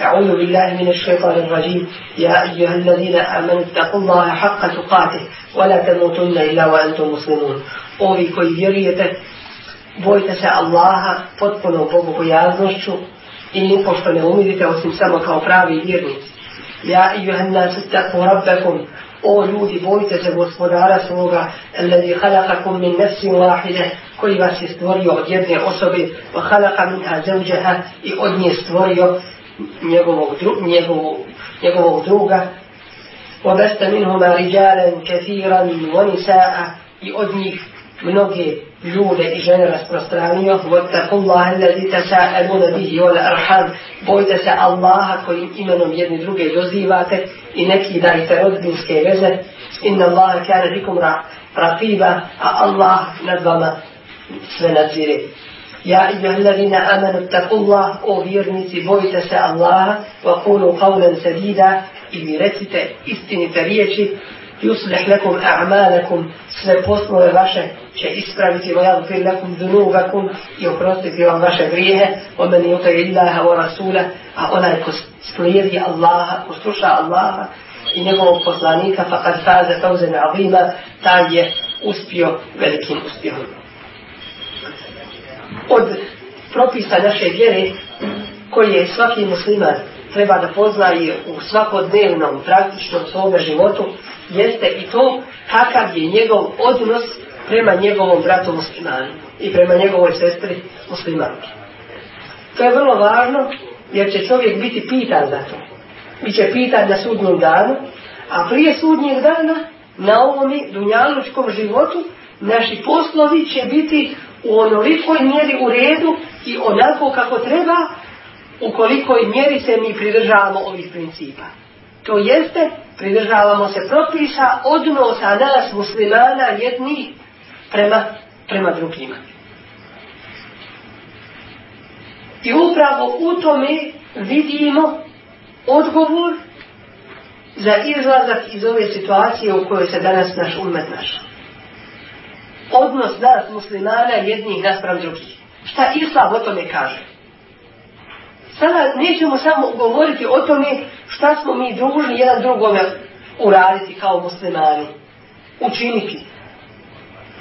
أعوذ بالله من الشيطان الرجيم. يا أيها الذين آمنوا اتقوا الله حق تقاته ولا تموتن إلا وأنتم مسلمون. أوفي كيريته بويت سأ الله فتقنوا يا قياظنشو إن قفتن أمدته وسم وفرابي إيرني. يا أيها الناس اتقوا ربكم. أو ljudi, bojite se gospodara svoga, ljudi halaka kum min nefsi vahide, koji vas je stvorio od jedne osobe, va halaka min ha njegovog, njegovog, njegovog druga وبست منهما رجالا كثيرا ونساء i od njih mnoge ljude i žene rasprostranio واتقوا الله الذي تساءلون به والأرحام bojte se Allaha kojim imenom jedni druge dozivate i neki dajte rodbinske veze inna Allaha kana bikum raqiba a Allah nad vama sve nadzire Ja i juhellevina amanu takullah, o vjernici, bojite se Allaha, wa kunu qavlen sedida, i mi recite istinite riječi, yuslih lekum a'malakum, sve poslove vaše će ispraviti, wa yagfir lekum dunubakum, i oprostiti vam vaše grijehe, wa men yuta illaha wa rasula, a onaj ko slijedi Allaha, ko sluša Allaha, i njegovog poslanika, fa kad faze fauzen azima, taj je uspio velikim uspjehom od propisa naše vjere koje svaki musliman treba da poznaje u svakodnevnom praktičnom svome životu jeste i to kakav je njegov odnos prema njegovom bratu muslimanu i prema njegovoj sestri muslimanki. To je vrlo važno jer će čovjek biti pitan za to. Biće pitan na sudnjem danu, a prije sudnjeg dana na ovom dunjalučkom životu naši poslovi će biti u onolikoj mjeri u redu i onako kako treba u kolikoj mjeri se mi pridržavamo ovih principa. To jeste, pridržavamo se propisa odnosa nas muslimana jedni prema, prema drugima. I upravo u tome vidimo odgovor za izlazak iz ove situacije u kojoj se danas naš umet našao. Odnos nas muslimana jednih naspram drugih. Šta Islam o tome kaže? Sada nećemo samo govoriti o tome šta smo mi dužni jedan drugome uraditi kao muslimani, učiniti.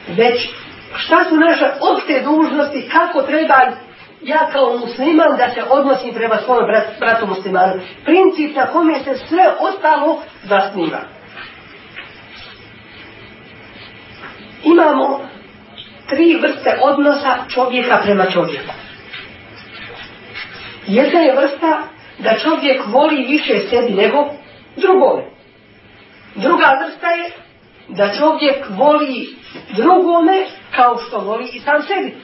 Već šta su naše opšte dužnosti, kako treba ja kao musliman da se odnosim prema brat, bratu muslimanu. Princip na kome se sve ostalo zasniva. Imamo tri vrste odnosa čovjeka prema čovjeku. Jedna je vrsta da čovjek voli više sebi nego drugome. Druga vrsta je da čovjek voli drugome kao što voli i sam sebi.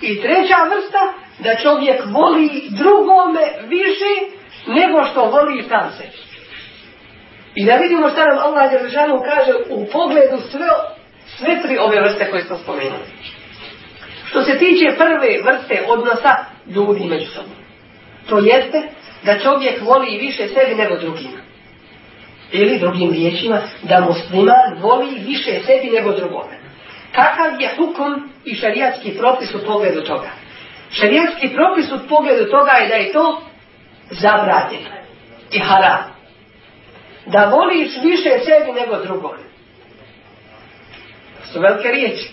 I treća vrsta da čovjek voli drugome više nego što voli i sam sebi. I da vidimo šta nam Allah Đelžanu kaže u pogledu sve, sve tri ove vrste koje smo spomenuli. Što se tiče prve vrste odnosa ljudi među sobom. To jeste da čovjek voli više sebi nego drugima. Ili drugim riječima, da musliman voli više sebi nego drugome. Kakav je hukum i šarijatski propis u pogledu toga? Šarijatski propis u pogledu toga je da je to zabranjeno i haram. Da voliš više sebi nego drugome To su velike riječi.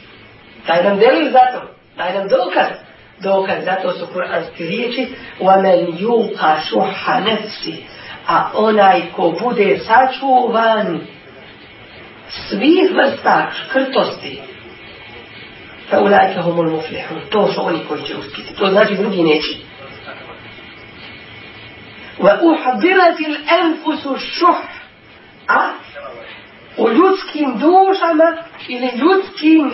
Daj nam delil za to. Daj nam dokaz dokaz, zato su kuranske riječi وَمَنْ يُوْقَ شُحَ نَفْسِ a onaj ko bude sačuvan svih vrsta škrtosti فَأُولَٰئِكَ هُمُ الْمُفْلِحُونَ to su oni koji će uspjeti to znači drugi neće وَأُحْضِرَتِ الْأَنْفُسُ الشُّحْ a u ljudskim dušama ili ljudskim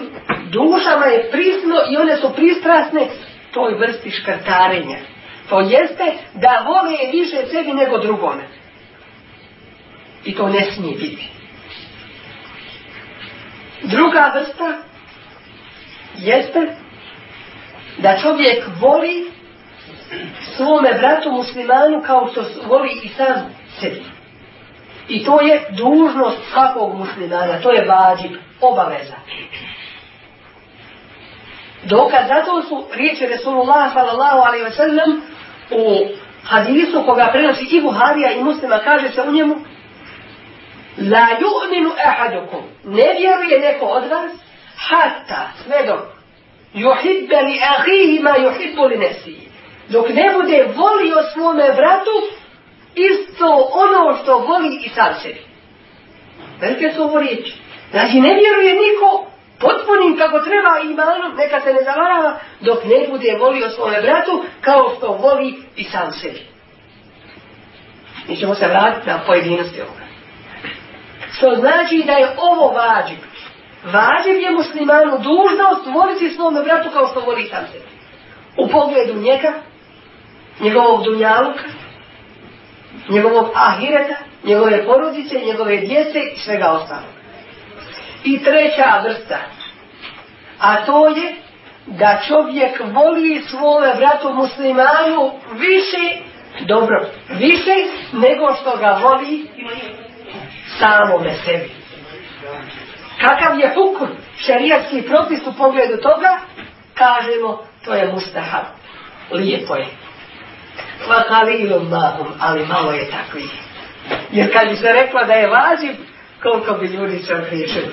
dušama je prisno i one su pristrasne toj vrsti škrtarenja. To jeste da vole više sebi nego drugome. I to ne smije biti. Druga vrsta jeste da čovjek voli svome bratu muslimanu kao što voli i sam sebi. I to je dužnost svakog muslimana, to je vađib, obaveza. Dokaz zato su riječi Resulullah sallallahu alaihi wa sallam u hadisu koga prenosi i Buharija i muslima kaže se u njemu La yu'minu ahadukum ne vjeruje neko od vas hatta sve dok yuhibbe li ahihi ma yuhibbu li nefsiji dok ne bude volio svome bratu isto ono što voli i sam sebi. Velike su ovo riječi. Znači ne vjeruje niko potpunim kako treba imanom, neka se ne zavarava, dok ne bude volio svome bratu kao što voli i sam sebi. Mi ćemo se vratiti na pojedinosti ovoga. Što znači da je ovo vađib. Vađib je muslimanu dužnost voliti svome bratu kao što voli sam sebi. U pogledu njega, njegovog dunjaluka, njegovog ahireta, njegove porodice, njegove djece i svega ostalog. I treća vrsta, a to je da čovjek voli svome bratu muslimanu više, dobro, više nego što ga voli samome sebi. Kakav je hukum, šerijatski propis u pogledu toga, kažemo, to je mustahab. Lijepo je. Ma kalilom mahom, ali malo je takvih. Jer kad bi se rekla da je važiv, koliko bi ljudi se ogriješili.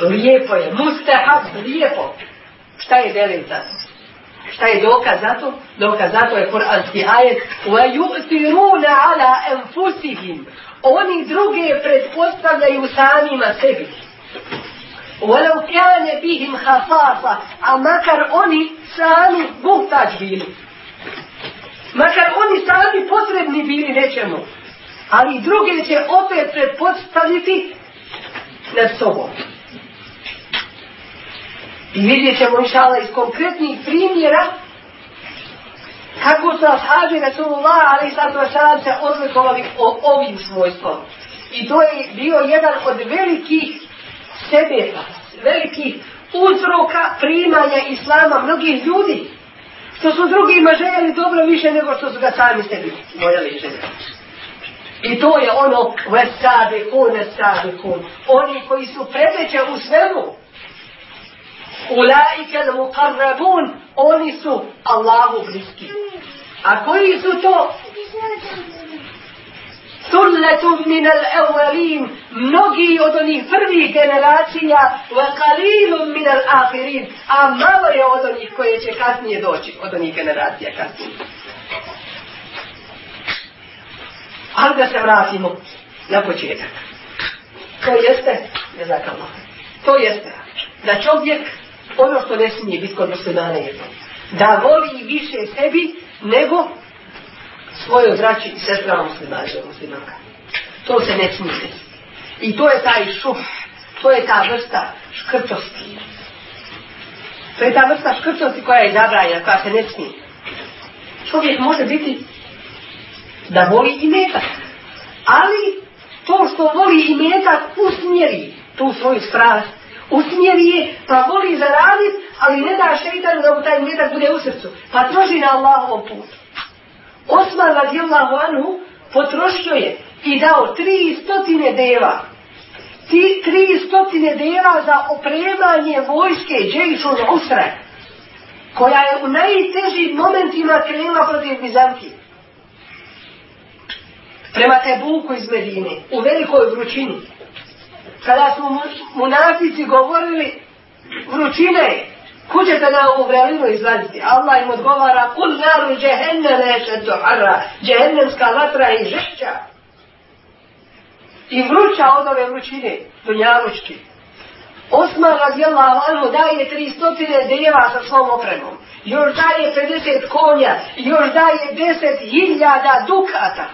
Lijepo je, mustahab, lijepo. Šta je delin za to? Šta je dokaz za to? Dokaz za to je kuranski ajet وَيُؤْتِرُونَ عَلَىٰ أَنفُسِهِمْ Oni druge predpostavljaju samima sebi. وَلَوْ كَانَ بِهِمْ خَفَافَ A makar oni sami buhtač bili. Makar oni sami potrebni bili nečemu. Ali druge će opet predpostaviti nad sobom. I vidjet ćemo inšala iz konkretnih primjera kako su ashabi Rasulullah ali sad se odlikovali o ovim svojstvom. I to je bio jedan od velikih sebeta, velikih uzroka primanja islama mnogih ljudi. Što su drugima željeli dobro više nego što su ga sami sebi voljeli željeti. I to je ono vesabe kun, vesabe kun. Oni koji su predveće u svemu. Ulaike muqarrabun, oni su Allahu bliski. A koji su to? Sulletum min al-awwalin, mnogi od onih prvih generacija, wa qalilum min al-akhirin, a malo je od onih koje će kasnije doći, od onih generacija kasnije. Ali da se vratimo na početak. To jeste, ne zakamo, to jeste da čovjek ono što ne smije biti kod muslimana je da voli više sebi nego svojoj braći i sestrama muslimana muslimanka. To se ne smije I to je taj šuh, to je ta vrsta škrtosti. To je ta vrsta škrtosti koja je zabranjena, koja se ne smije. Čovjek može biti da voli i metak. Ali to što voli i metak usmjeri tu svoju strast usmjeri je, pa voli zaradit, ali ne da šeitanu da mu taj metak bude u srcu. Pa troši na Allahovom putu. Osman radijallahu anhu potrošio je i dao tri stotine deva. Ti tri stotine deva za opremanje vojske Džejšun Usra, koja je u najtežim momentima krenula protiv Bizantije. Prema Tebuku iz Medine, u velikoj vrućini kada su munafici govorili vrućine, kuće se nam u vrelinu izlaziti. Allah im odgovara, kul naru džehenneme šeddu harra, džehennemska vatra i žešća. I vruća od ove vrućine, dunjavučki. Osman radijallahu anhu daje tri stotine deva sa svom opremom. Još daje 50 konja, još daje 10 hiljada dukata.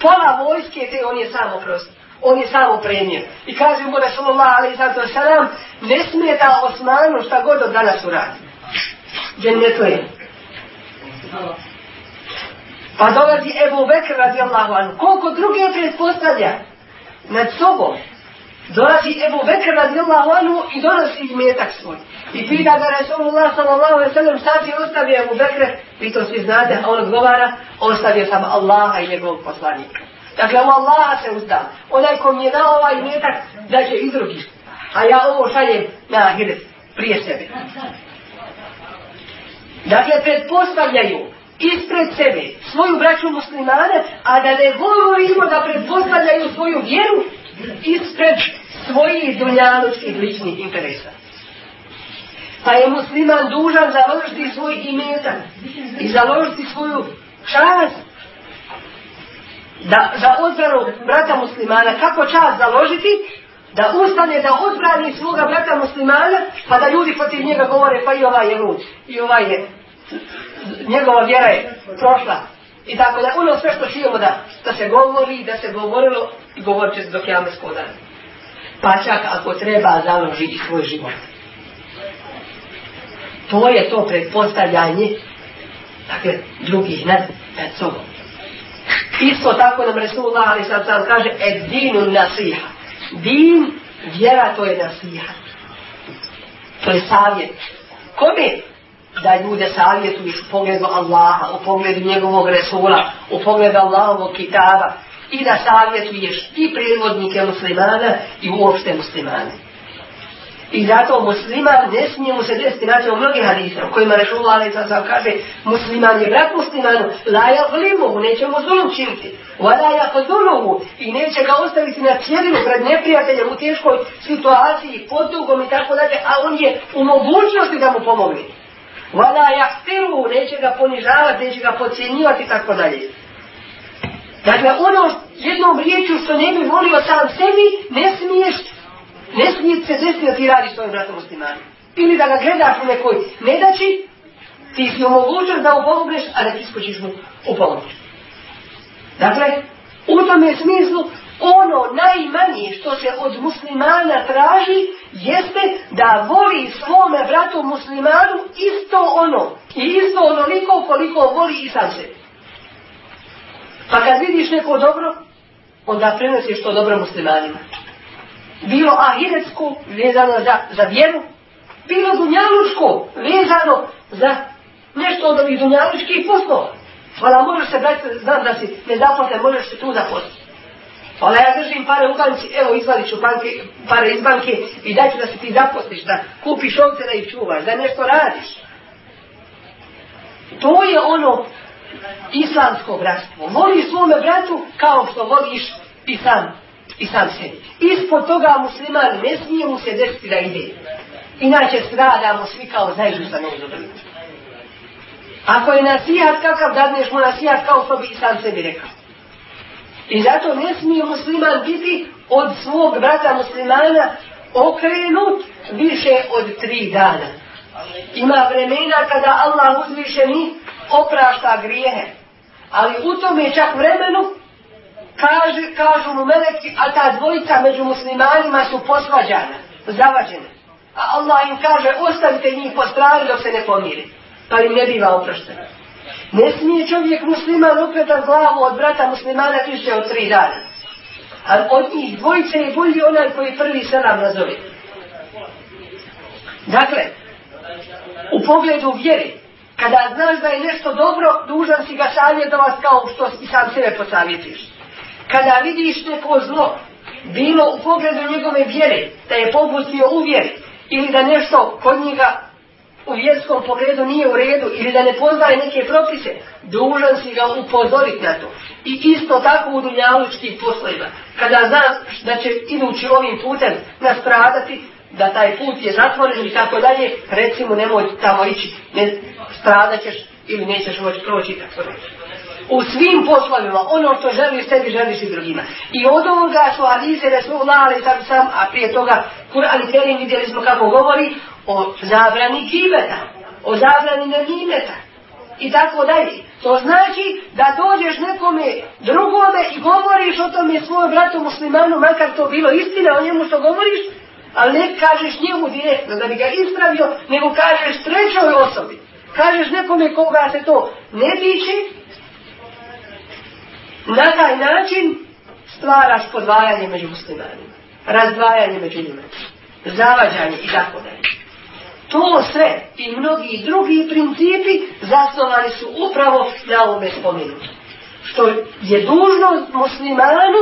Pola vojske te on je samo prosto on je samo premijer. I kaže mu Rasulullah salam, ne smije da Osmanu šta god od danas uradi. Džennetu je. Pa dolazi Ebu Bekr radijallahu anhu. Koliko druge pretpostavlja nad sobom. Dolazi Ebu Bekr radijallahu anhu i donosi metak svoj. I pita ga Rasulullah sallallahu alaihi sallam šta ti ostavio Ebu Bekre? Vi to svi znate, a on odgovara, ostavio sam Allaha i njegovog poslanika. Dakle, u Allaha se uzdam. Onaj ko mi je dao ovaj metak, da će i drugi. A ja ovo šaljem na ahiret prije sebe. Dakle, pretpostavljaju ispred sebe svoju braću muslimane, a da ne govorimo da pretpostavljaju svoju vjeru ispred svojih dunjalučkih ličnih interesa. Pa je musliman dužan založiti svoj imetan i založiti svoju čast da, za odbranu brata muslimana. Kako čast založiti? Da ustane, da odbrani svoga brata muslimana, pa da ljudi protiv njega govore, pa i ovaj je lud, i ovaj je, njegova vjera je prošla. I tako da, ono sve što čujemo da, da se govori, da se govorilo i govorit će se dok jame spodane. Pa čak ako treba založi i svoj život. To je to pretpostavljanje dakle, drugih nad, nad sobom. Isto tako nam Resulullah ali sad sam kaže ed dinu nasiha. Din, vjera to je nasiha. To je savjet. Kome da ljude savjetuješ u pogledu Allaha, u pogledu njegovog Resula, u pogledu Allahovog kitaba i da savjetuješ i prirodnike muslimana i uopšte muslimane. I zato musliman ne smije mu se desiti, naći u mnogih hadisa u kojima Rešullah ali sam kaže musliman je brat muslimanu, la ja vlimu, neće mu zulum činiti, vada ja podunovu i neće ga ostaviti na cijelinu pred neprijateljem u teškoj situaciji, podugom i tako dalje, a on je u mogućnosti da mu pomogne. Ja stiru, neće ga ponižavati, neće ga pocijenjivati i tako dalje. Dakle, ono jednom riječu što ne bi volio sam sebi, ne smiješ ne smije se desiti da ti radiš svojim bratom muslimanu. Ili da ga gledaš u nekoj nedaći, ti si omogućen da upomogneš, a da ti skočiš mu u. Dakle, u tome smislu, ono najmanje što se od muslimana traži, jeste da voli svome bratu muslimanu isto ono. I isto onoliko koliko voli i sam sebi. Pa kad vidiš neko dobro, onda prenosiš to dobro muslimanima bilo ahiretsko, vezano za, za vjeru, bilo dunjalučko, vezano za nešto od ovih dunjalučkih poslova. Hvala, možeš se, brati, znam da si nezaposlen, možeš se tu zaposliti. Hvala, ja držim pare u banci, evo izvadit ću banke, pare iz banke i daću da se ti zaposliš, da kupiš ovce da ih čuvaš, da nešto radiš. To je ono islamsko bratstvo. Voli svome bratu kao što voliš i sam i sam sebi. Ispod toga musliman ne smije mu se desiti da ide. Inače stradamo svi kao zajedno Ako je nasijat kakav dadneš mu nasijat kao što bi i sam sebi rekao. I zato ne smije musliman biti od svog brata muslimana okrenut više od tri dana. Ima vremena kada Allah uzvišeni oprašta grijehe. Ali u tome čak vremenu kaže, kažu mu meleki, a ta dvojica među muslimanima su posvađana, zavađena. A Allah im kaže, ostavite njih po strani dok se ne pomiri. Pa im ne biva oprošten. Ne smije čovjek musliman okretan glavu od brata muslimana više od tri dana. A od njih dvojice je bolji onaj koji prvi selam nazove. Dakle, u pogledu vjeri, kada znaš da je nešto dobro, dužan si ga savjetovati kao što i sam sebe posavjetiš kada vidiš neko zlo, bilo u pogledu njegove vjere, da je popustio u vjeri, ili da nešto kod njega u vjerskom pogledu nije u redu, ili da ne poznaje neke propise, dužan si ga upozoriti na to. I isto tako u dunjalučkim poslovima. Kada znaš da će idući ovim putem nastradati, da taj put je zatvoren i tako dalje, recimo nemoj tamo ići, ne, stradat ćeš ili nećeš moći proći tako dalje u svim poslovima, ono što želiš sebi, želiš i drugima. I od ovoga su Alize Resulullah, ali sam sam, a prije toga Kur'an i Kerim vidjeli smo kako govori o zabrani kibeta, o zabrani nemimeta i tako dalje. To znači da dođeš nekome drugome i govoriš o tome svojom bratu muslimanu, makar to bilo istina o njemu što govoriš, ali ne kažeš njemu direktno da bi ga ispravio, nego kažeš trećoj osobi. Kažeš nekome koga se to ne tiče, na taj način stvaraš podvajanje među muslimanima. razdvajanje među njima, zavađanje i tako dalje. To sve i mnogi drugi principi zasnovani su upravo na ovome spomenutom. Što je dužno muslimanu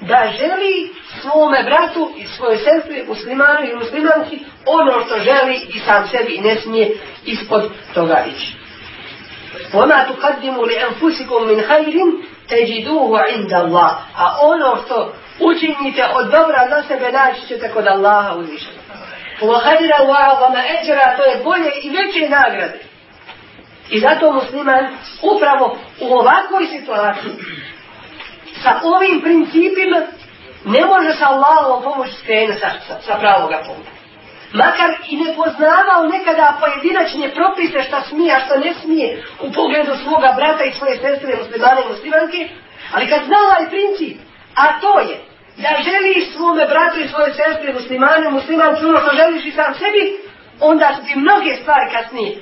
da želi svome bratu i svoje sestri, muslimanu i muslimanki, ono što želi i sam sebi i ne smije ispod toga ići. وَمَا تُقَدِّمُوا لِأَنفُسِكُمْ مِنْ خَيْرٍ teđiduhu inda Allah. A ono što učinite od dobra za sebe naći ćete kod Allaha uzvišeno. Vahadira u Ahavama eđera, to je bolje i veće nagrade. I zato musliman upravo u ovakvoj situaciji sa ovim principima ne može sa Allahom pomoći skrenuti sa, sa pravoga puta. Makar i ne poznavao nekada pojedinačne propise šta smije, a šta ne smije u pogledu svoga brata i svoje sestre muslimane i muslimanke, ali kad zna ovaj princip, a to je da želiš svome bratu i svoje sestre muslimane, muslimanke ono što želiš i sam sebi, onda su ti mnoge stvari kasnije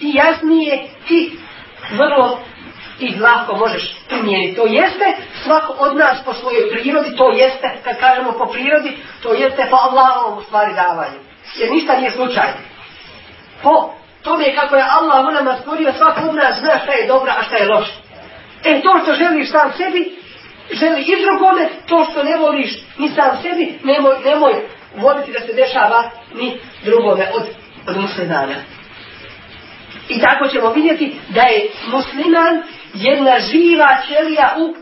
i jasnije i vrlo i lako možeš primijeniti. To jeste svako od nas po svojoj prirodi, to jeste, kad kažemo po prirodi, to jeste po Allahovom stvari davanju. Jer ništa nije slučajno. Po tome kako je Allah u nama stvorio, svako od nas zna šta je dobro, a šta je loše. E to što želiš sam sebi, želi i drugome, to što ne voliš ni sam sebi, nemoj, nemoj voliti da se dešava ni drugome od, od muslimana. I tako ćemo vidjeti da je musliman jedna živa ćelija u,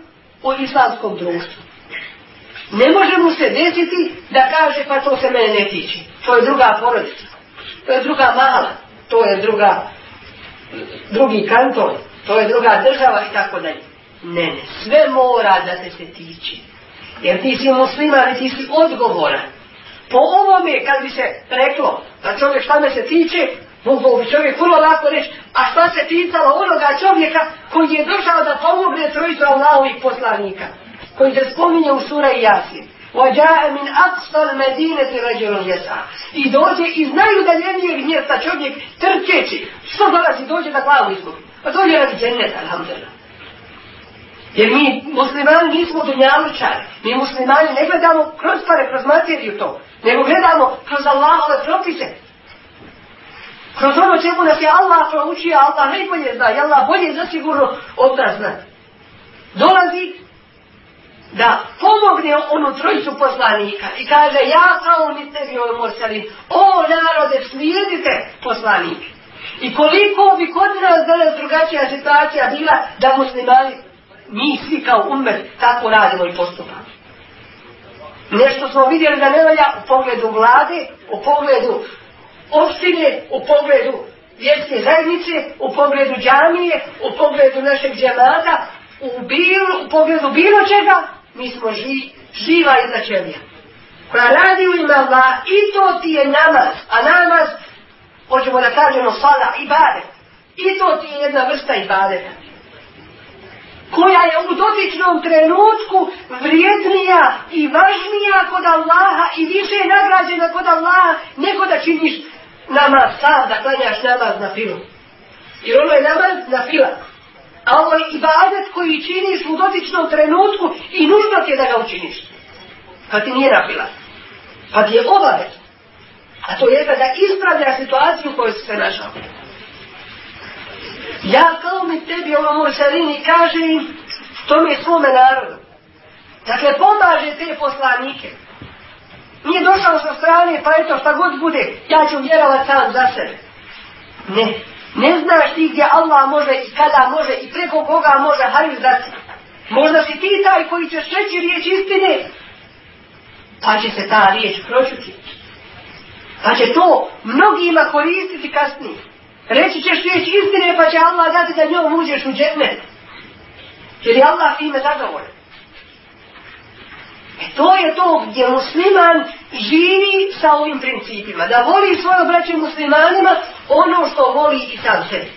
u islamskom društvu. Ne može mu se desiti da kaže pa to se mene ne tiče. To je druga porodica. To je druga mala. To je druga drugi kanton. To je druga država i tako dalje. Ne, ne. Sve mora da te se tiče. Jer ti si musliman i ti si odgovoran. Po ovome kad bi se reklo da čovjek šta me se tiče, Mogu bi čovjek vrlo lako reći, a šta se ticalo onoga čovjeka koji je došao da pomogne trojicu Allahovih poslanika, koji se spominje u sura i Jasin. وَجَاءَ مِنْ أَقْصَى الْمَدِينَةِ رَجُلٌ يَسْعَى I dođe iz najudaljenijeg mjesta čovjek trčeći. Što dolazi? Dođe da glavu izgubi. Pa dođe radi dženeta, alhamdulillah. Jer mi muslimani nismo dunjalučari. Mi muslimani ne gledamo kroz pare, kroz materiju to. Nego gledamo kroz Allahove propise. Kroz ono čemu nas je Allah proučio, Allah najbolje zna, i Allah bolje zasigurno od nas zna. Dolazi da pomogne onu trojicu poslanika i kaže ja kao mi tebi morsalim, o narode slijedite poslanike. I koliko bi kod nas danas drugačija situacija bila da muslimani, mi svi kao umet, tako radimo i postupamo. Nešto smo vidjeli da ne valja u pogledu vlade, u pogledu opštine u pogledu vjerske zajednice, u pogledu džamije, u pogledu našeg džemata, u, bilo, u pogledu bilo čega, mi smo ži, živa jedna čelija. Koja radi u ime Allah i to ti je namaz, a namaz, hoćemo da kažemo sala i bade. I to ti je jedna vrsta i badeta koja je u dotičnom trenutku vrijednija i važnija kod Allaha i više nagrađena kod Allaha nego da činiš namaz sam da klanjaš namaz na filu. Jer ono je namaz na fila. A ovo je ibadet koji činiš u dotičnom trenutku i nužno ti je da ga učiniš. Pa ti nije na fila. Pa ti je obavez. A to je da ispravlja situaciju u kojoj se našao. Ja kao mi tebi ovo moj šarini kaže im tome svome narodu. Dakle, pomaže te poslanike. Nije došao sa strane, pa eto šta god bude, ja ću vjerovat sam za sebe. Ne, ne znaš ti gdje Allah može i kada može i preko koga može hajuz dati. Možda si ti taj koji ćeš reći riječ istine, pa će se ta riječ pročuti. Pa će to mnogima koristiti kasnije. Reći ćeš riječ istine, pa će Allah dati da njom uđeš u džetnet. Jer je Allah ime zadovoljan. E to je to gdje musliman živi sa ovim principima. Da voli svoje braće muslimanima ono što voli i sam sebi.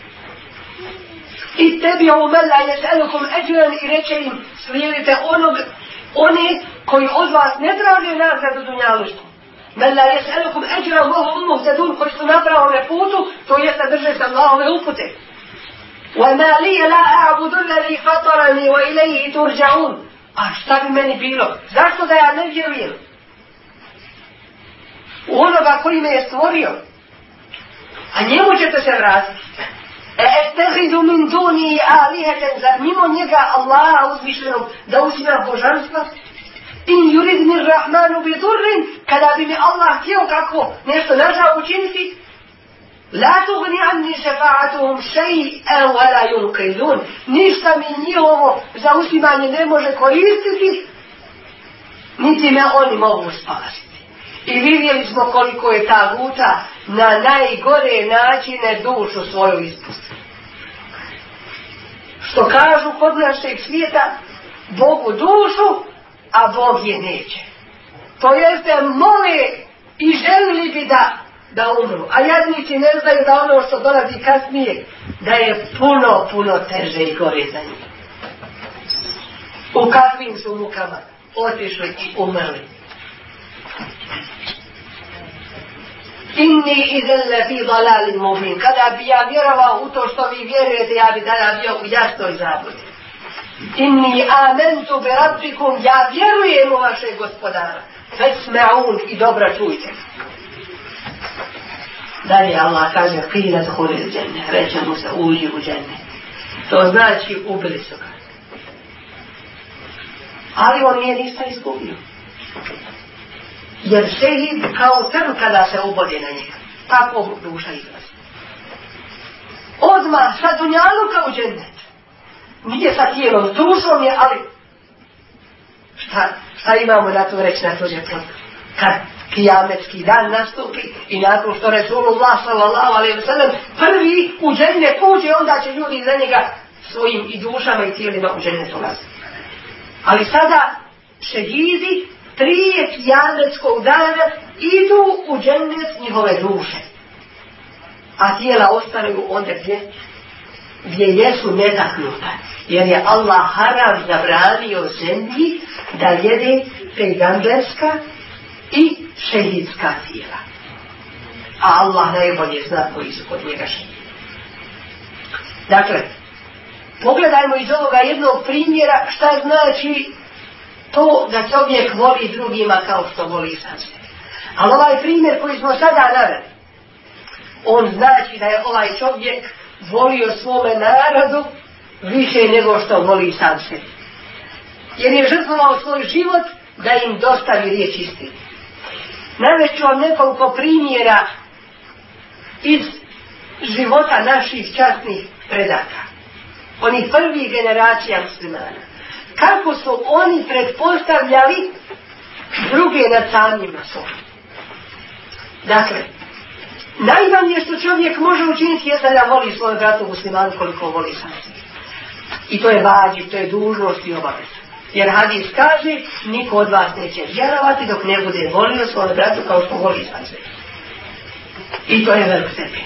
I tebi ovo mela je selukom eđuran i reče im slijedite onog, one koji od vas ne traže nagradu dunjaluštvu. Mela je selukom eđuran mohu umu zadun koji su napravili putu, to je da drže sa Allahove upute. وَمَا لِيَ لَا أَعْبُدُ الَّذِي فَطَرَنِي وَإِلَيْهِ تُرْجَعُونَ A šta bi meni bilo? Zašto da ja ne vjerujem? Onoga koji me je stvorio. A njemu ćete se vratiti. E ettehidu min duni aliheten, zar mimo njega Allaha uzvišenog da uzima božanstva? In yurid mir rahmanu bi durrin, kada bi mi Allah htio kako nešto nažao učiniti, La tugni anni šefa'atuhum še'en wala yunqidun. Ništa mi njihovo zauzimanje ne može koristiti, niti me oni mogu spasiti. I vidjeli smo koliko je ta guta na najgore načine dušu svoju ispustila. Što kažu kod našeg svijeta, Bogu dušu, a Bog je neće. To jeste mole i želili bi da, da umru. A jadnici ne znaju da ono što dolazi kasnije, da je puno, puno teže i gore za njih. U kakvim su mukama otišli i umrli. Inni izelle fi dalalin mubin. Kada bi ja vjerovao u to što vi vjerujete, ja bi tada bio u jasnoj zabudi. Inni amentu bi rabbikum, ja vjerujem u vašeg gospodara. Fesme'un i dobro čujte. Dalje Allah kaže, kila zhuli džene, reće mu se, uđi u džene. To znači, ubili su ga. Ali on nije ništa izgubio. Jer kao crn kada se ubode na njega. Tako duša izlazi. Odmah sa dunjaluka u džennet. Nije sa tijelom, dušom je, ali šta, šta imamo na to reći na to je Kad kijametski dan nastupi i nakon što Resulullah sallallahu alaihi wa sallam prvi u džennet uđe, onda će ljudi za njega svojim i dušama i tijelima u džennet ulaziti. Ali sada šehidi prije kijametskog dana idu u džennet njihove duše. A tijela ostaju onda gdje? Gdje jesu netaknuta. Jer je Allah haram zabranio zemlji da jede pejgamberska i šehidska tijela. A Allah najbolje zna koji su kod njega šehidi. Dakle, pogledajmo iz ovoga jednog primjera šta znači to da čovjek voli drugima kao što voli sam se. Ali ovaj primjer koji smo sada naveli, on znači da je ovaj čovjek volio svome narodu više nego što voli sam se. Jer je žrtvovao svoj život da im dostavi riječ istine. Navešću vam nekoliko primjera iz života naših časnih predaka. Onih prvih generacija muslimana kako su oni pretpostavljali druge nad samima svojim. Dakle, najmanje što čovjek može učiniti je da voli svoju bratu muslimanu koliko voli sam I to je vađi, to je dužnost i obaveza. Jer hadis kaže, niko od vas neće vjerovati dok ne bude volio svoju bratu kao što voli sam I to je velik stepen.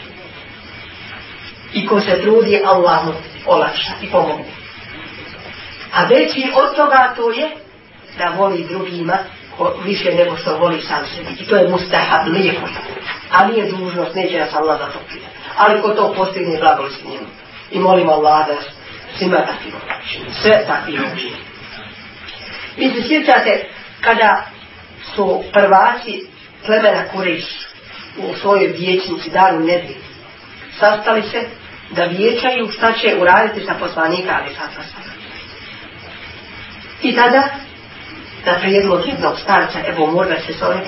I ko se trudi, Allah mu olakša i pomogne. A veći od toga to je da voli drugima više nego što voli sam sebi. I to je mustahab, lijepo. A nije dužnost, neće nas Allah za to Ali ko to postigne, blagoli s njim. I molim Allah da svima takvi učini. Sve takvi učini. Vi se sjećate kada su prvaci plemena Kuriš u svojoj vječnici daru nebi sastali se da vječaju šta će uraditi sa poslanika ali sad i tada, na prijedlog jednog starca, evo možda se zove,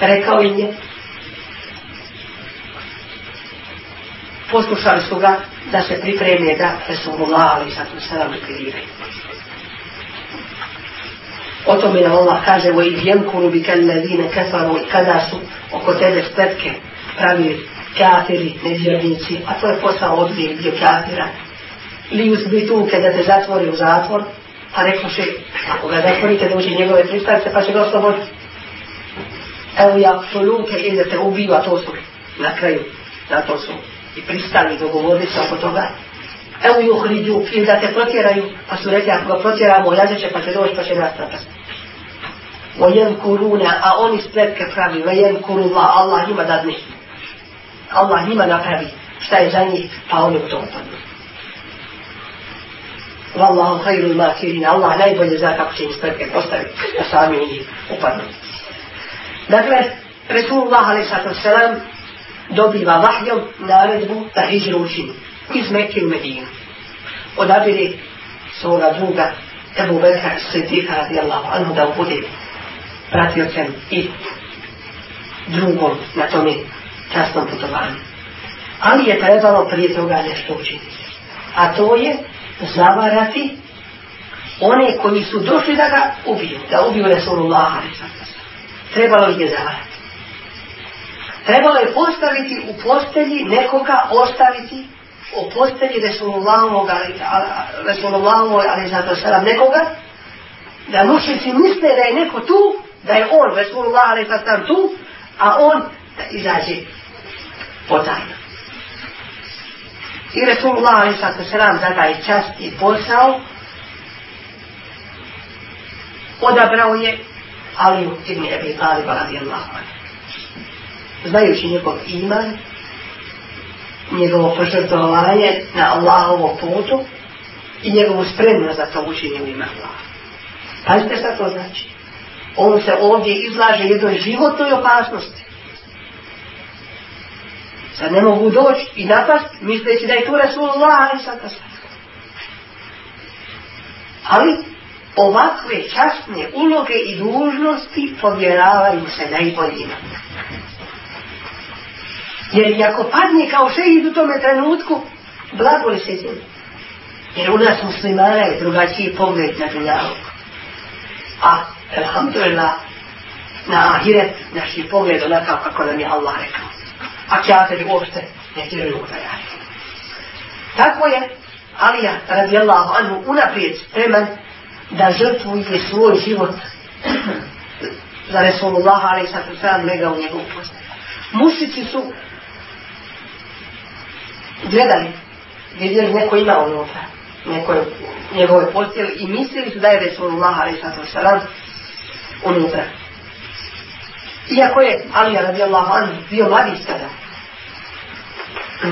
rekao im je, poslušali su ga da se pripreme da Resulullah ali sad u sada ukriraju. O tome nam Allah kaže u idjemkuru bi kalladine kafaru i kada su oko tebe spletke pravili kafiri, nevjernici, a to je posao odbijeg dio kafira. Li uzbituke da te zatvori u zatvor, pa rekao še, ako ga zatvorite da uđe njegove pristance, pa će ga osloboditi. Evo ja ili da te ubiju, a to su na kraju, na to su i pristali dogovorili se oko toga. Evo ju hriđu, ili da te protjeraju, pa su rekli, ako ga protjeramo, jaze će, pa će doći, pa će nas napasti. Vajem kuruna, a oni spletke pravi, vajem kurula, Allah njima dadne. Allah njima napravi šta je za njih, pa oni u to upadnu. Wallahu khairul makirin. Allah najbolje zna kako će im spretke postaviti da sami njih upadnu. Dakle, Resulullah a.s. dobiva vahjom naredbu da hijđru učini iz Mekke u Medinu. Odabire svoga druga Ebu Bekra Siddiqa radijallahu anhu da bude pratiocem i drugom na tome časnom putovanju. Ali je trebalo prije toga nešto učiniti. A to je zavarati one koji su došli da ga ubiju, da ubiju Resulullah Trebalo ih je zavarati. Trebalo je postaviti u postelji nekoga, ostaviti u postelji Resulullahovog, Resulullahovog, ali zato sada nekoga, da mušnici misle da je neko tu, da je on, Resulullah, ali tu, a on da izađe potajno. I Resulullah, ali sad selam, za taj čast i posao, odabrao je Aliju ibn Abi Talib radijallahu anhu. Znajući njegov iman, njegovo požrtovanje na Allahovom putu i njegovu spremnost za to učinje u ime Allaha. Pazite šta to znači. On se ovdje izlaže jednoj životnoj opasnosti. Sad ne mogu doći i napast misleći da je tu Rasulullah ali sad Ali ovakve časne uloge i dužnosti povjeravaju se najboljima. Jer ako padne kao šehid u tome trenutku, blago li se zemlje. Jer u nas muslimana je drugačiji pogled na dunjavu. A, alhamdulillah, na ahiret naš je pogled onakav kako nam je Allah rekao. A kjateri uopšte ne djeruju da radi. Tako je Alija radijallahu anhu unaprijed spreman da žrtvuje svoj život za Resulullah ali sa sam lega u njegovu postavu. Mušici su gledali, vidjeli neko ima unutra, neko je njegove postijeli i mislili su da je Resulullah ali sa unutra. Iako je Alija radijallahu anhu bio mladić tada,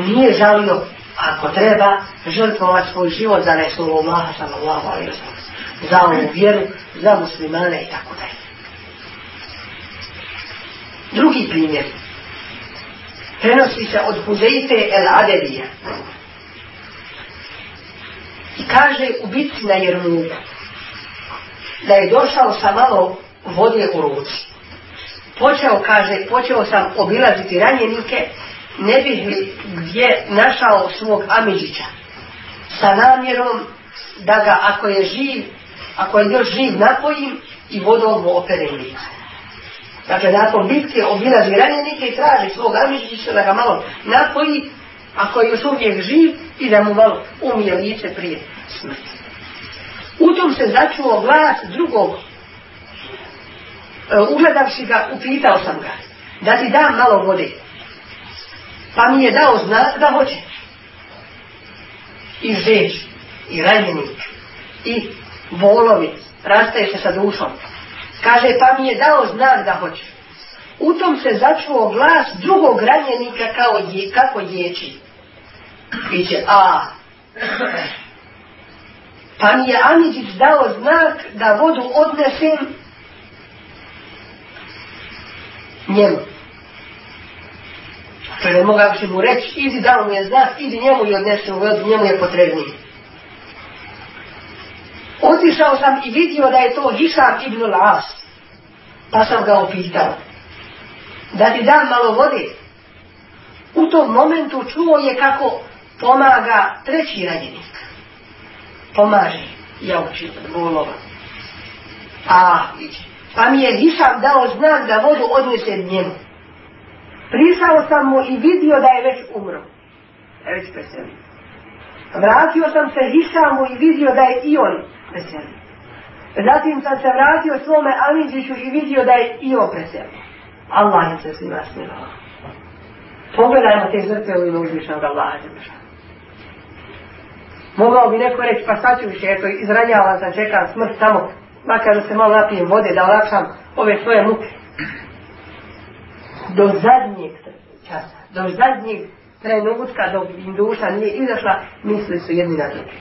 nije žalio ako treba žrtvovati svoj život za Resulullah sallallahu alaihi wa za ovu vjeru, za muslimane i tako dalje. Drugi primjer prenosi se od Huzeife el Adebija i kaže u bitci na Jermuku da je došao sa malo vode u ruci. Počeo, kaže, počeo sam obilaziti ranjenike, ne bih li gdje našao svog Amidžića sa namjerom da ga ako je živ, ako je još živ napojim i vodom mu operem lice. Dakle, nakon bitke obilazi ranjenike i traži svog Amidžića da ga malo napoji, ako je još uvijek živ i da mu malo umije lice prije smrti. U tom se začuo glas drugog. E, ugledavši ga, upitao sam ga, da ti dam malo vode. Pa mi je dao znak da hoće. I žeć, i ranjenik, i volovi, rastaje se sa dušom. Kaže, pa mi je dao znak da hoće. U tom se začuo glas drugog ranjenika kao je, kako ječi. Biće, a, pa mi je Amidžić dao znak da vodu odnesem njemu. To ne mogao mu reći, idi dao mu je znak, idi njemu i odnesem vodu, njemu je potrebniji. Otišao sam i vidio da je to Hišam ibn Las. Pa sam ga opitao. Da ti dam malo vode. U tom momentu čuo je kako pomaga treći ranjenik. Pomaže jauči volova. A, pa mi je Hišam dao znak da vodu odnesem njemu. Prišao sam mu i vidio da je već umro. E već preselio. Vratio sam se Hišamu i vidio da je i on preselio. Zatim sam se vratio svome Amidžiću i vidio da je i on preselio. Allah im se svima smilao. Pogledajmo te žrtve u ime uzvišnog Allaha Mogao bi neko reći, pa sad ću više, eto, izranjavam sam, čekam smrt tamo, makar da se malo napijem vode, da olakšam ove svoje muke. Do zadnjeg časa, do zadnjeg trenutka dok im duša nije izašla, misli su jedni na drugi.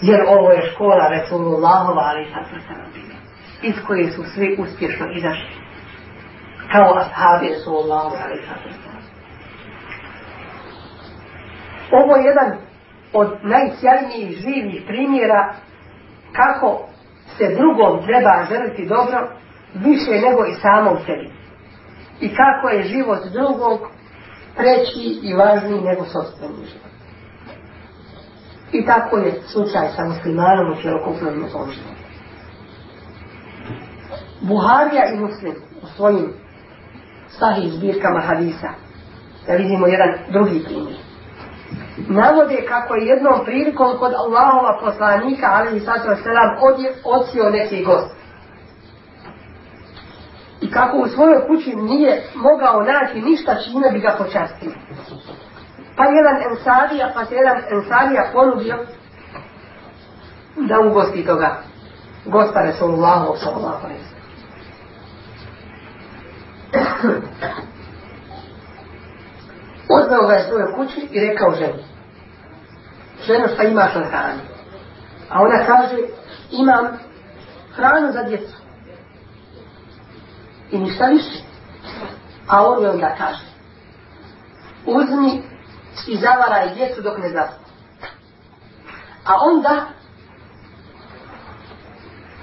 Jer ovo je škola Resulullahova, ali bila. Iz koje su svi uspješno izašli. kao ashabi Resulullahu alaihi Ovo je jedan od najsjajnijih živih primjera kako se drugom treba želiti dobro više nego i samom sebi. I kako je život drugog preći i važniji nego sobstveni život. I tako je slučaj sa muslimanom u cjelokupnom njegovom životu. Buharija i muslim u svojim sahih zbirkama hadisa da vidimo jedan drugi primjer navode kako je jednom prilikom kod Allahova poslanika ali i sato selam odsio neki gost. I kako u svojoj kući nije mogao naći ništa čime bi ga počastio. Pa jedan ensarija pa se jedan ensarija ponudio da ugosti toga gosta Resulullahu sallallahu alaihi Odveo ga je svojoj kući i rekao ženi. Ženo šta imaš na hrani? A ona kaže, imam hranu za djecu. I ništa više. A on je onda kaže, uzmi i zavaraj djecu dok ne zaspu. A onda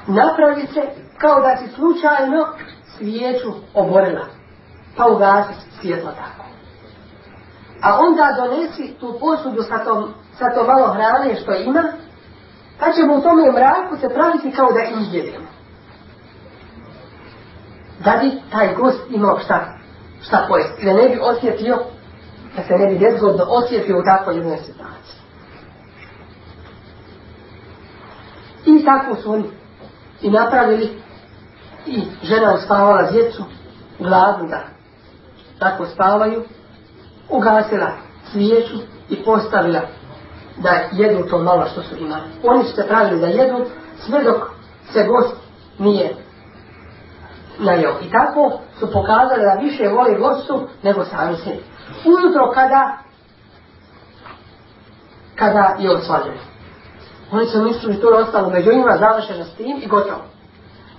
napravi se kao da si slučajno svijeću oborila. Pa ugasi svjetlo tako. A onda donesi tu posudu sa, tom, sa to malo hrane što ima, pa ćemo u tome mraku se praviti kao da izjedemo. Da bi taj gost imao šta, šta pojesti. Da ne bi osjetio, da se ne bi nezgodno osjetio u takvoj jednoj situaciji. I tako su oni i napravili i žena uspavala djecu, gladnu da tako spavaju, ugasila svijeću i postavila da jedu to malo što su imali. Oni su se pravili da jedu sve dok se gost nije najeo. I tako su pokazali da više vole gostu nego sami se. Ujutro kada kada je osvađen. Oni su mislili to je ostalo među njima završeno s tim i gotovo.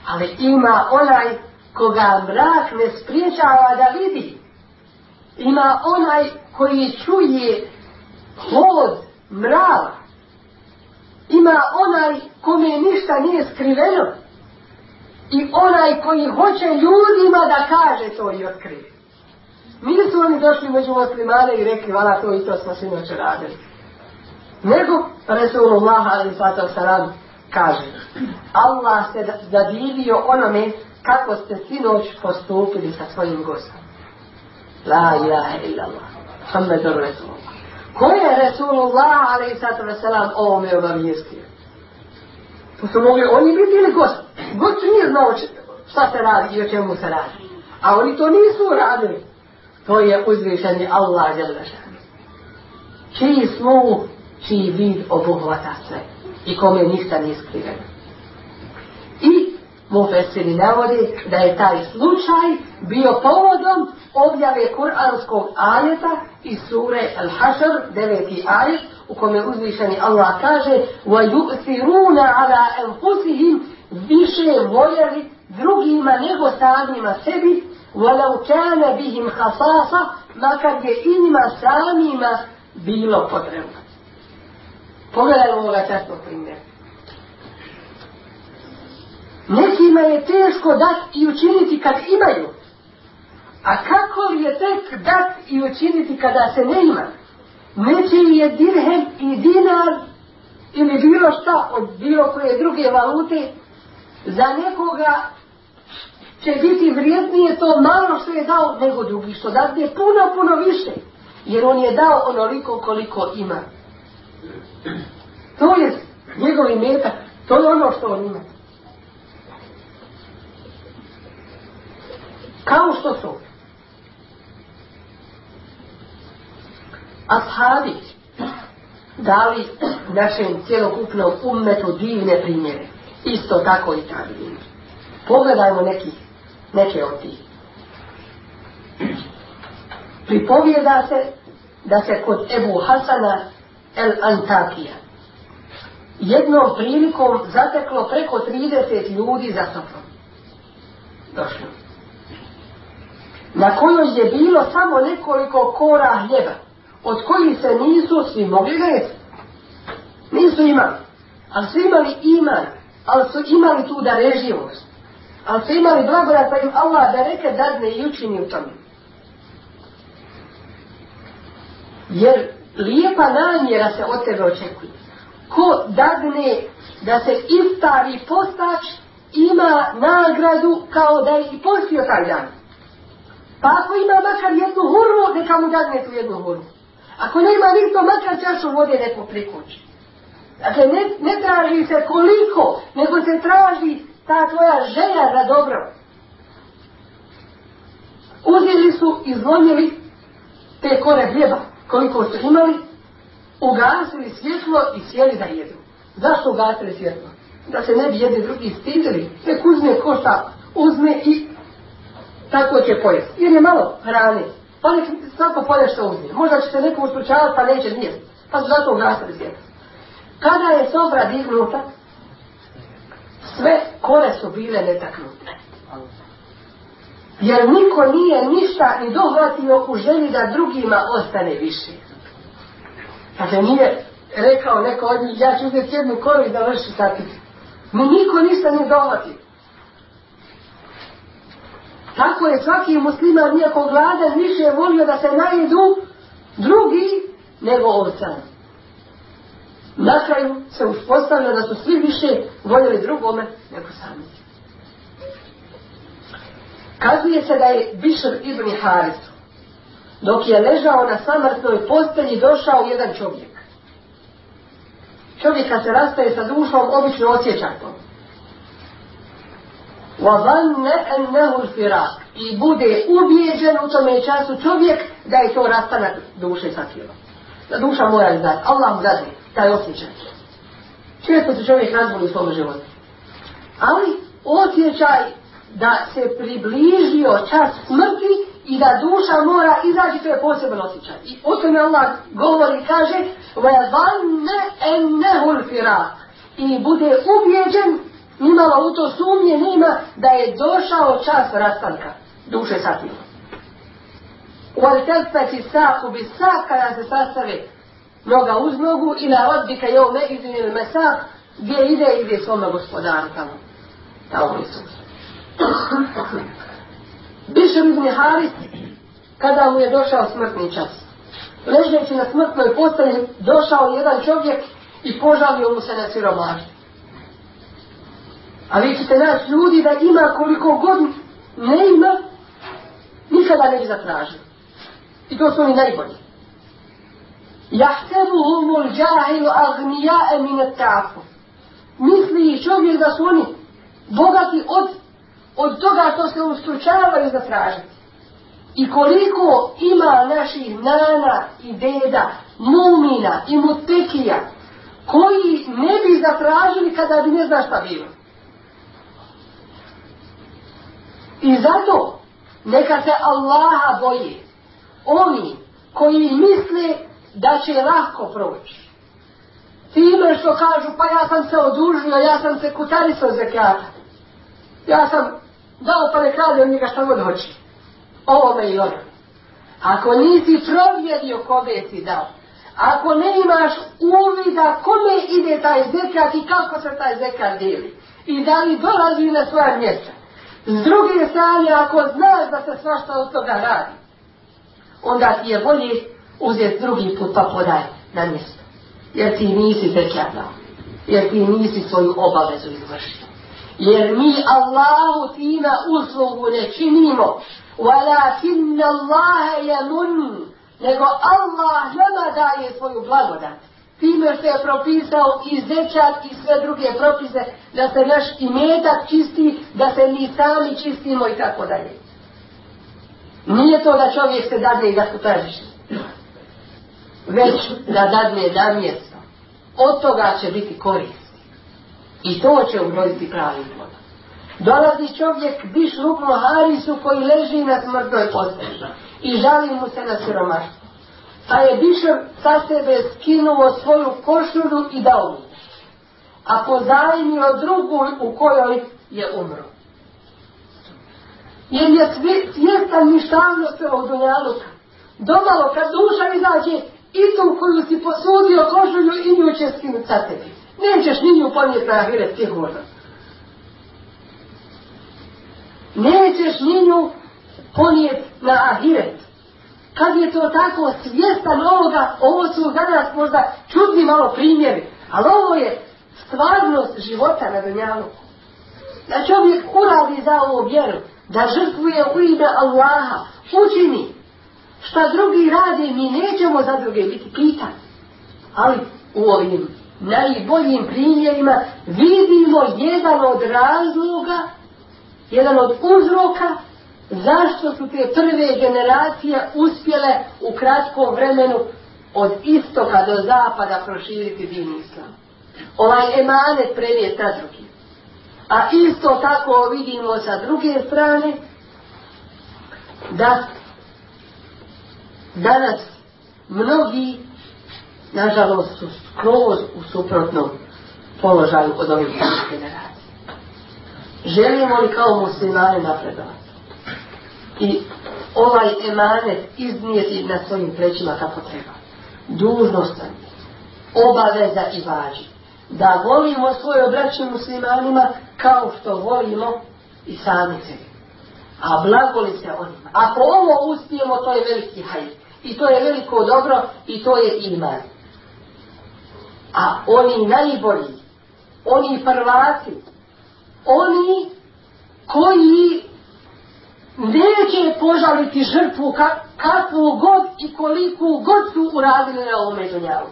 Ali ima onaj koga mrak ne spriječava da vidi ima onaj koji čuje hod mrava. Ima onaj kome ništa nije skriveno. I onaj koji hoće ljudima da kaže to i otkrije. Nisu oni došli među muslimane i rekli, vala to i to smo sinoć radili. Nego, Resulullah salam kaže, Allah se zadivio onome kako ste sinoć postupili sa svojim gostom. La ilaha illallah. Muhammedur Rasulullah. Ko je Rasulullah alaih sallatu wasalam ovome obavijestio? To su mogli oni bi bili gost. Gost nije znao šta se radi i o čemu se radi. A oni to nisu radili. To je uzvišeni Allah Đelešan. Čiji slovu, čiji vid obuhvata sve. I kome ništa nije skriveno. I Mufesiri navodi da je taj slučaj bio povodom objave kuranskog ajeta iz sure Al-Hashr, deveti ajet, u kome uzvišeni Allah kaže وَيُؤْثِرُونَ عَلَىٰ أَنْفُسِهِمْ više voljeli drugima nego samima sebi وَلَوْ كَانَ بِهِمْ خَصَاصَ makar je njima samima bilo potrebno. Pogledajmo ovoga častnog primjera. Nekima je teško dati i učiniti kad imaju. A kako je tek dat i učiniti kada se ne ima? Neće je dirhem i dinar ili bilo šta od bilo koje druge valute za nekoga će biti vrijednije to malo što je dao nego drugi što dadne puno puno više jer on je dao onoliko koliko ima to je njegov imetak to je ono što on ima Kao što su ashabi dali našem cijelokupnom ummetu divne primjere. Isto tako i tabiini. Pogledajmo neki, neke od tih. Pripovijeda se da se kod Ebu Hasana el Antakija jednom prilikom zateklo preko 30 ljudi za sobom. Došlo. Na kojoj je bilo samo nekoliko kora hljeba, od kojih se nisu svi mogli jesti. Nisu imali, ali su imali iman, ali su imali tu dareživost, ali su imali blagodat pa im Allah da reke dadne i učini u tome. Jer lijepa namjera se od tebe očekuje. Ko dadne da se iftari postač, ima nagradu kao da je i postio taj dan. Pa ako ima makar jednu hurmu, neka mu dadne tu jednu hurmu. Ako nema nikto makar čašu vode neko prikući. Dakle, ne, ne traži se koliko, nego se traži ta tvoja želja za dobro. Uzeli su i zlomili te kore hljeba, koliko su imali, ugasili svjetlo i sjeli da jedu. Zašto ugasili svjetlo? Da se ne bi jedni drugi stidili. Nek uzme ko šta uzme i tako će pojesti. Jer je malo hrane. Pa nek svako polje što uzme. Možda će se neko uslučavati pa neće nijesti. Pa su zato svjetlo. Kada je sobra dignuta, sve kore su bile netaknute. Jer niko nije ništa ni dohvatio u želji da drugima ostane više. Dakle, nije rekao neko od njih, ja ću uzeti jednu koru i da vrši satiti. Mi niko ništa nije dohvatio. Tako je svaki musliman, nijako gladan, više volio da se najedu drugi nego ovcan. Na kraju se uspostavlja da su svi više voljeli drugome nego sami. Kazuje se da je Bišr ibn Haris, dok je ležao na samrtnoj postelji, došao jedan čovjek. Čovjek kad se rastaje sa dušom, obično osjeća to. وَظَنَّ أَنَّهُ الْفِرَاقِ I bude ubijeđen u tome času čovjek da je to rastanak duše sa tijelom. Da duša mora izdati. Allah mu dade taj osjećaj. Često se čovjek razboli u svom životu. Ali osjećaj da se približio čas smrti i da duša mora izaći, to je poseban osjećaj. I o tome Allah govori i kaže وَيَظَنَّ أَنَّهُ الْفِرَاقِ I bude ubijeđen Nimalo u to sumnje nima da je došao čas rastanka duše sa tijelom. وَلْتَفَّتِ سَاقُ بِسَاقَ kada se sastave noga uz nogu i na odbika je ome izvinjeni mesak gdje ide ide svome gospodaru tamo. Tamo Isus. Bišem ibn Haris kada mu je došao smrtni čas. Ležeći na smrtnoj postelji došao jedan čovjek i požalio mu se na siromaštvo. A vi ćete naći ljudi da ima koliko god ne ima, nikada ne bi zatražio. I to su oni najbolji. Jahtebuhum ul džahilu agnijae mine tafu. Misli čovjek da su oni bogati od, od toga što se ustručavaju zatražiti. I koliko ima naših nana i deda, mumina i mutekija, koji ne bi zatražili kada bi ne zna šta bilo. I zato neka se Allaha boji. Oni koji misle da će lako proći. Time što kažu pa ja sam se odužio, ja sam se kutarisao zekata. Ja sam dao pa ne njega šta god hoće. Ovome i ono. Ako nisi provjerio kome si dao, ako ne imaš uvida kome ide taj zekat i kako se taj zekat deli i da li dolazi na svoja mjesta, s druge strane, ako znaš da se svašta od toga radi, onda ti je bolje uzeti drugi put pa podaj na mjesto. Jer ti nisi zekljadao. Jer ti nisi svoju obavezu izvršio. Jer mi Allahu time uslugu ne činimo. Walakin Allah je mun. Nego Allah nama daje svoju blagodat time što je propisao i zečat i sve druge propise, da se naš imetak čisti, da se mi sami čistimo i tako dalje. Nije to da čovjek se dadne i da tražiš. Već da dadne da mjesto. Od toga će biti korist. I to će uroditi pravi plod. Dolazi čovjek biš rupno Harisu koji leži na smrtnoj postelji i žali mu se na siromaštvo. Pa je Bišer sa sebe skinuo svoju košulju i dao mu. A pozajmio drugu u kojoj je umro. Jer je svjestan ništavnosti ovog dunjaluka. Domalo kad duša izađe, tu koju si posudio kožulju i nju će skinuti sa tebi. Nećeš ni nju ponijeti na ahiret sigurno. Nećeš ni nju ponijeti na ahiret. Kad je to tako svjestan ovoga, ovo su za nas možda čudni malo primjeri, ali ovo je stvarnost života na dunjalu. Da čovjek uradi za ovu vjeru, da žrtvuje u ime Allaha, učini. Šta drugi radi, mi nećemo za druge biti pitani. Ali u ovim najboljim primjerima vidimo jedan od razloga, jedan od uzroka zašto su te prve generacije uspjele u kratkom vremenu od istoka do zapada proširiti din islam. Ovaj emanet prenije sa drugi. A isto tako vidimo sa druge strane da danas mnogi nažalost su skroz u suprotnom položaju od ovih generacija. Želimo li kao muslimani napredovati? I ovaj emanet iznijeti na svojim plećima kako treba. Dužnost obaveza i važi. Da volimo svoje obraćanje muslimanima kao što volimo i sami sebi. A blagoli se onima. Ako ovo uspijemo, to je veliki hajt. I to je veliko dobro i to je iman. A oni najbolji, oni prvaci, oni koji neće požaliti žrtvu kakvu god i koliku god su uradili na ovome dunjalu.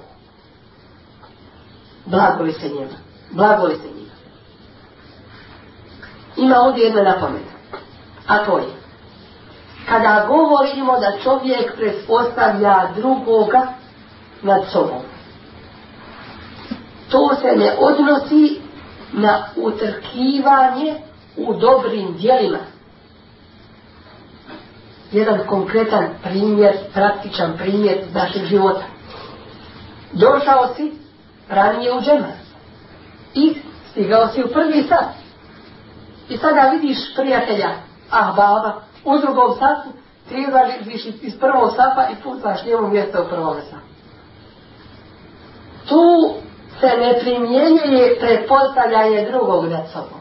Blagoli se njima. Blagoli se njima. Ima ovdje jedna napomena. A to je. Kada govorimo da čovjek pretpostavlja drugoga nad sobom. To se ne odnosi na utrkivanje u dobrim dijelima jedan konkretan primjer, praktičan primjer našeg života. Došao si ranije u džemat i stigao si u prvi sat. I sada vidiš prijatelja, ah baba, u drugom satu, ti izlažiš iz prvog sata i pucaš njemu mjesto u prvom satu. Tu se ne primjenjuje pretpostavljanje drugog nad sobom.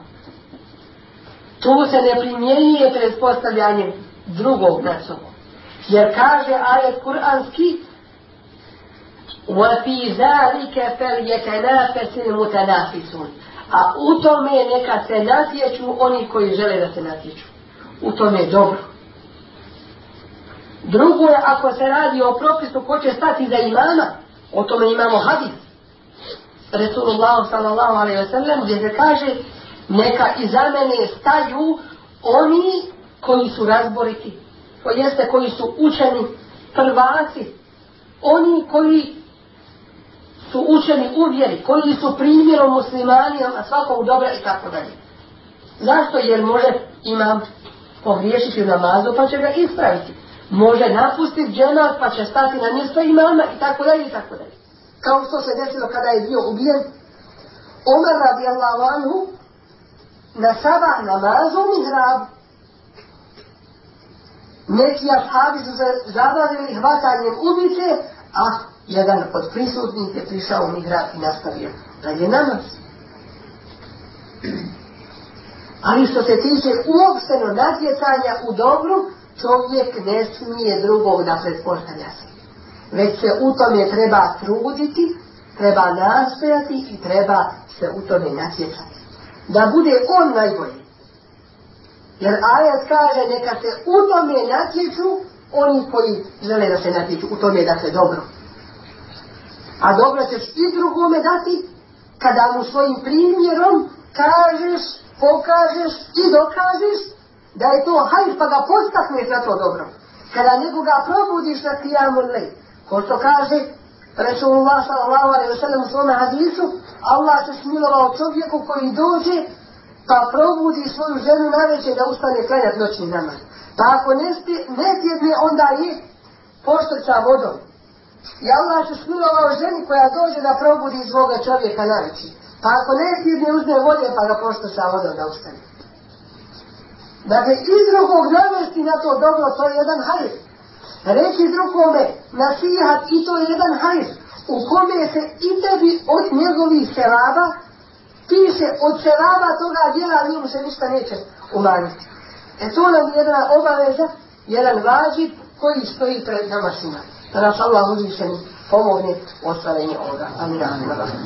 Tu se ne primjenjuje pretpostavljanje drugog nad sobom. Jer kaže ajet kuranski وَفِي ذَلِكَ فَلْيَتَنَافَسِ الْمُتَنَافِسُونَ A u tome neka se natječu oni koji žele da se natječu. U tome je dobro. Drugo je ako se radi o propisu ko će stati za imama, o tome imamo hadis. Resulullah sallallahu alaihi wa sallam gdje se kaže neka iza mene staju oni koji su razboriti, to jeste koji su učeni prvaci, oni koji su učeni uvjeri, koji su primjerom muslimanijama svakog dobra i tako dalje. Zašto? Jer može imam pogriješiti u namazu pa će ga ispraviti. Može napustiti dženat pa će stati na mjesto imama i tako dalje i tako dalje. Kao što se desilo kada je bio ubijen Omer radijallahu anhu na sabah namazu u mihrabu neki ashabi su se zabavili hvatanjem ubice, a jedan od prisutnih je prišao u mihrab i nastavio dalje namaz. Ali što se tiče uopšteno natjecanja u dobru, čovjek ne smije drugog da pretpostavlja se. Već se u tome treba truditi, treba nastojati i treba se u tome natjecati. Da bude on najbolji. Jer ajac kaže neka se u tome natječu oni koji žele da se natječu u tome da se dobro. A dobro ćeš i drugome dati kada mu svojim primjerom kažeš, pokažeš i dokažeš da je to hajt pa ga postakneš na to dobro. Kada nekoga probudiš na kijamu lej. Ko što kaže Resulullah sallallahu alaihi wa sallam u svome hadisu, Allah se smilovao čovjeku koji dođe pa probudi svoju ženu najveće da ustane klanjati noćni namaz. Pa ako ne, ne tjedne, onda je poštrca vodom. I Allah se smilovao ženi koja dođe da probudi svoga čovjeka najveći. Pa ako ne tjedne, uzme vode pa ga poštrca vodom da ustane. Dakle, iz drugog navesti na to dobro, to je jedan hajr. Reći drugome nasihat i to je jedan hajr u kome se i tebi od njegovih selaba piše od selaba toga djela njemu se ništa neće umanjiti. E to nam je jedna obaveza, jedan vađib koji stoji pred nama svima. Da nas Allah uzvišeni pomogne u ostvarenju ovoga. Amin.